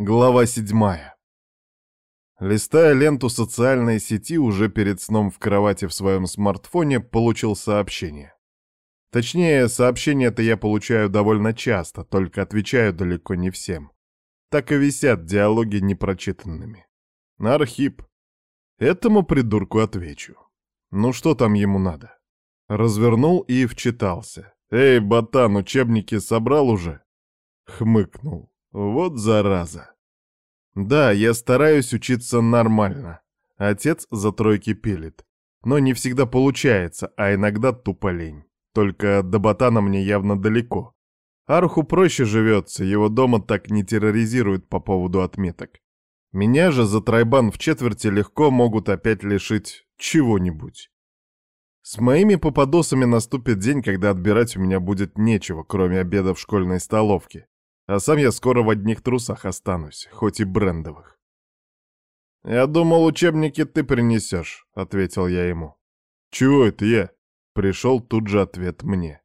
Глава седьмая. Листая ленту социальной сети, уже перед сном в кровати в своем смартфоне получил сообщение. Точнее, сообщения-то я получаю довольно часто, только отвечаю далеко не всем. Так и висят диалоги непрочитанными. Архип. Этому придурку отвечу. Ну что там ему надо? Развернул и вчитался. «Эй, ботан, учебники собрал уже?» Хмыкнул. Вот зараза. Да, я стараюсь учиться нормально. Отец за тройки пилит. Но не всегда получается, а иногда тупо лень. Только до ботана мне явно далеко. Арху проще живется, его дома так не терроризируют по поводу отметок. Меня же за тройбан в четверти легко могут опять лишить чего-нибудь. С моими попадосами наступит день, когда отбирать у меня будет нечего, кроме обеда в школьной столовке. А сам я скоро в одних трусах останусь, хоть и брендовых. «Я думал, учебники ты принесешь», — ответил я ему. «Чего это я?» — пришел тут же ответ мне.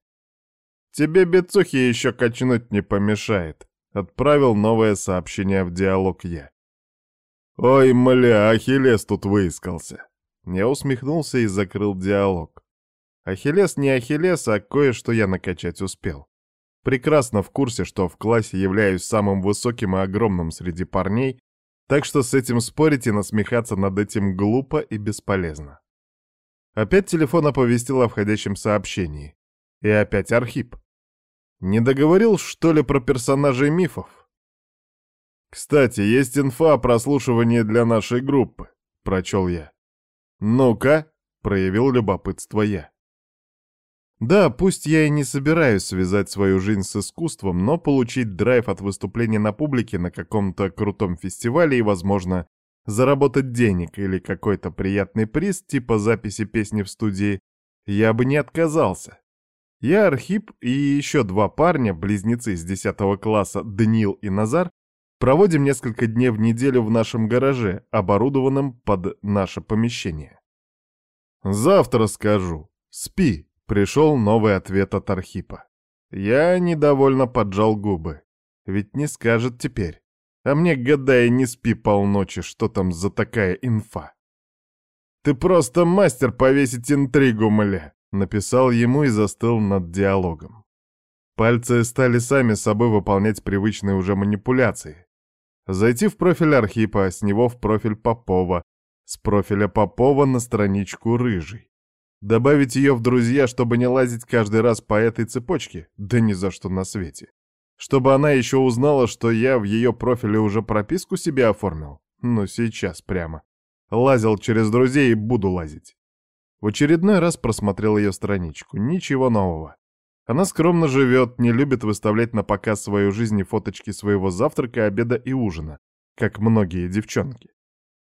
«Тебе бицухи еще качнуть не помешает», — отправил новое сообщение в диалог я. «Ой, мля, Ахиллес тут выискался». Я усмехнулся и закрыл диалог. Ахиллес не Ахиллес, а кое-что я накачать успел. Прекрасно в курсе, что в классе являюсь самым высоким и огромным среди парней, так что с этим спорить и насмехаться над этим глупо и бесполезно. Опять телефон оповестил о входящем сообщении. И опять Архип. Не договорил, что ли, про персонажей мифов? «Кстати, есть инфа о прослушивании для нашей группы», — прочел я. «Ну-ка», — проявил любопытство я. Да, пусть я и не собираюсь связать свою жизнь с искусством, но получить драйв от выступления на публике на каком-то крутом фестивале и, возможно, заработать денег или какой-то приятный приз типа записи песни в студии, я бы не отказался. Я, Архип и еще два парня, близнецы из 10 класса, Даниил и Назар, проводим несколько дней в неделю в нашем гараже, оборудованном под наше помещение. Завтра скажу. Спи. Пришел новый ответ от Архипа. Я недовольно поджал губы. Ведь не скажет теперь. А мне, гадая, не спи полночи, что там за такая инфа. «Ты просто мастер повесить интригу, мля!» Написал ему и застыл над диалогом. Пальцы стали сами собой выполнять привычные уже манипуляции. Зайти в профиль Архипа, с него в профиль Попова, с профиля Попова на страничку Рыжий. Добавить ее в друзья, чтобы не лазить каждый раз по этой цепочке? Да ни за что на свете. Чтобы она еще узнала, что я в ее профиле уже прописку себе оформил? Ну, сейчас прямо. Лазил через друзей и буду лазить. В очередной раз просмотрел ее страничку. Ничего нового. Она скромно живет, не любит выставлять на показ свою жизнь и фоточки своего завтрака, обеда и ужина, как многие девчонки.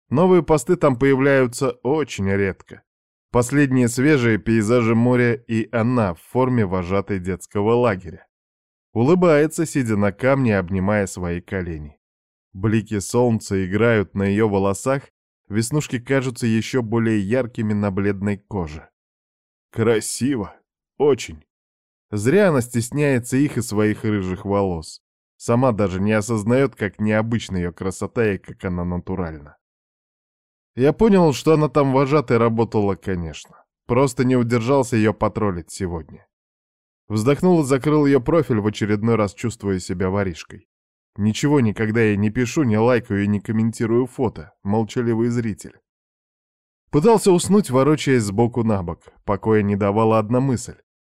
Новые посты там появляются очень редко. Последние свежие пейзажи моря и она в форме вожатой детского лагеря. Улыбается, сидя на камне, обнимая свои колени. Блики солнца играют на ее волосах, веснушки кажутся еще более яркими на бледной коже. Красиво. Очень. Зря она стесняется их и своих рыжих волос. Сама даже не осознает, как необычна ее красота и как она натуральна. Я понял, что она там вожатой работала, конечно. Просто не удержался ее потроллить сегодня. Вздохнул и закрыл ее профиль, в очередной раз чувствуя себя воришкой. Ничего никогда я не пишу, не лайкаю и не комментирую фото. Молчаливый зритель. Пытался уснуть, ворочаясь сбоку на бок. Покоя не давала одна мысль.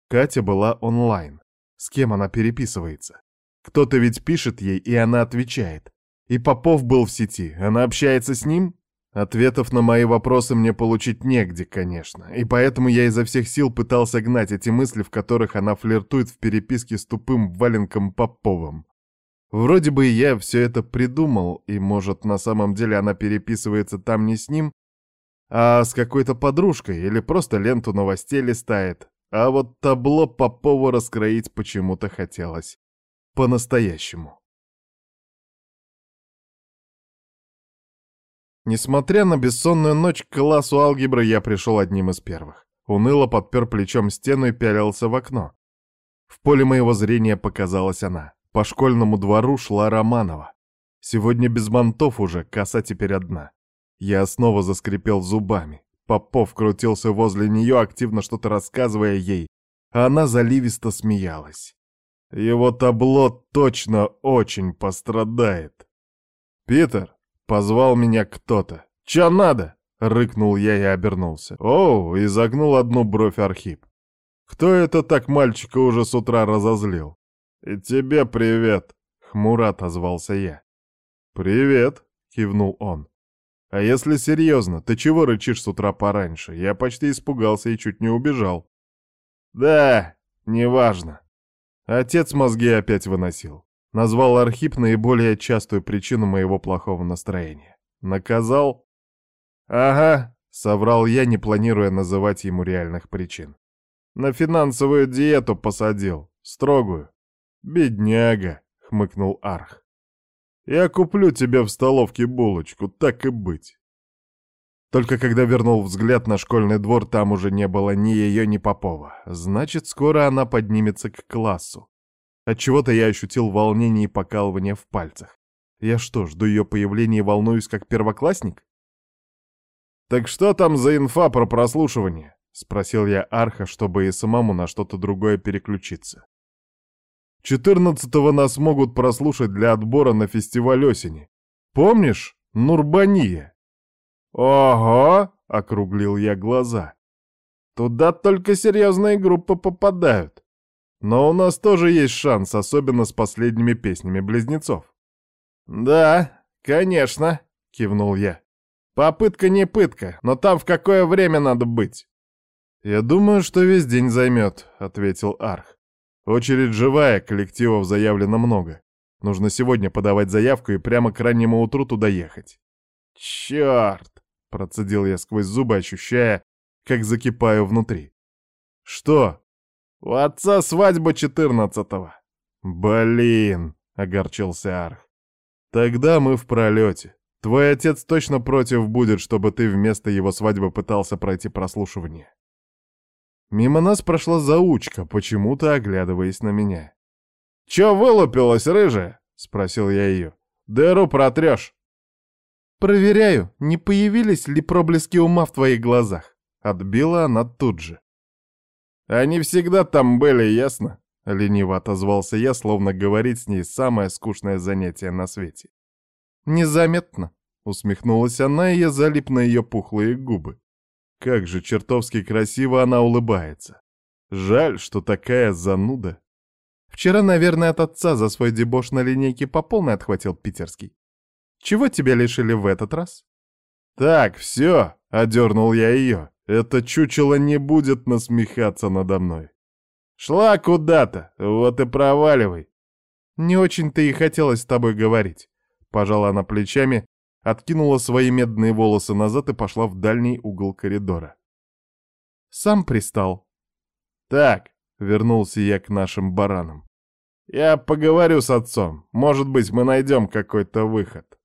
Катя была онлайн. С кем она переписывается? Кто-то ведь пишет ей, и она отвечает. И Попов был в сети. Она общается с ним? Ответов на мои вопросы мне получить негде, конечно, и поэтому я изо всех сил пытался гнать эти мысли, в которых она флиртует в переписке с тупым валенком Поповым. Вроде бы я все это придумал, и, может, на самом деле она переписывается там не с ним, а с какой-то подружкой, или просто ленту новостей листает. А вот табло Попова раскроить почему-то хотелось. По-настоящему. Несмотря на бессонную ночь к классу алгебры я пришел одним из первых. Уныло подпер плечом стену и пялился в окно. В поле моего зрения показалась она. По школьному двору шла Романова. Сегодня без мантов уже, коса теперь одна. Я снова заскрипел зубами. Попов крутился возле нее, активно что-то рассказывая ей, а она заливисто смеялась. Его табло точно очень пострадает. «Питер!» — позвал меня кто-то. «Чё надо?» — рыкнул я и обернулся. «Оу!» — и загнул одну бровь Архип. «Кто это так мальчика уже с утра разозлил?» «И тебе привет!» — хмуро отозвался я. «Привет!» — кивнул он. «А если серьезно, ты чего рычишь с утра пораньше? Я почти испугался и чуть не убежал». «Да, неважно». Отец мозги опять выносил. Назвал Архип наиболее частую причину моего плохого настроения. Наказал? Ага, соврал я, не планируя называть ему реальных причин. На финансовую диету посадил, строгую. Бедняга, хмыкнул Арх. Я куплю тебе в столовке булочку, так и быть. Только когда вернул взгляд на школьный двор, там уже не было ни ее, ни Попова. Значит, скоро она поднимется к классу. Отчего-то я ощутил волнение и покалывание в пальцах. Я что, жду ее появления и волнуюсь как первоклассник? «Так что там за инфа про прослушивание?» — спросил я Арха, чтобы и самому на что-то другое переключиться. «Четырнадцатого нас могут прослушать для отбора на фестиваль осени. Помнишь? Нурбания?» «Ого!» — округлил я глаза. «Туда только серьезные группы попадают. Но у нас тоже есть шанс, особенно с последними песнями близнецов». «Да, конечно», — кивнул я. «Попытка не пытка, но там в какое время надо быть?» «Я думаю, что весь день займет», — ответил Арх. «Очередь живая, коллективов заявлено много. Нужно сегодня подавать заявку и прямо к раннему утру туда ехать». «Черт!» — процедил я сквозь зубы, ощущая, как закипаю внутри. «Что?» «У отца свадьба четырнадцатого». «Блин!» — огорчился Арх. «Тогда мы в пролете. Твой отец точно против будет, чтобы ты вместо его свадьбы пытался пройти прослушивание». Мимо нас прошла заучка, почему-то оглядываясь на меня. «Чё вылупилась, рыжая?» — спросил я ее. «Дыру протрешь». «Проверяю, не появились ли проблески ума в твоих глазах?» — отбила она тут же. «Они всегда там были, ясно?» — лениво отозвался я, словно говорить с ней самое скучное занятие на свете. «Незаметно», — усмехнулась она, и я залип на ее пухлые губы. Как же чертовски красиво она улыбается. Жаль, что такая зануда. Вчера, наверное, от отца за свой дебош на линейке по полной отхватил питерский. Чего тебя лишили в этот раз? Так, все, одернул я ее. Это чучело не будет насмехаться надо мной. Шла куда-то, вот и проваливай. Не очень-то и хотелось с тобой говорить. Пожала она плечами, откинула свои медные волосы назад и пошла в дальний угол коридора. Сам пристал. Так, вернулся я к нашим баранам. Я поговорю с отцом. Может быть, мы найдем какой-то выход.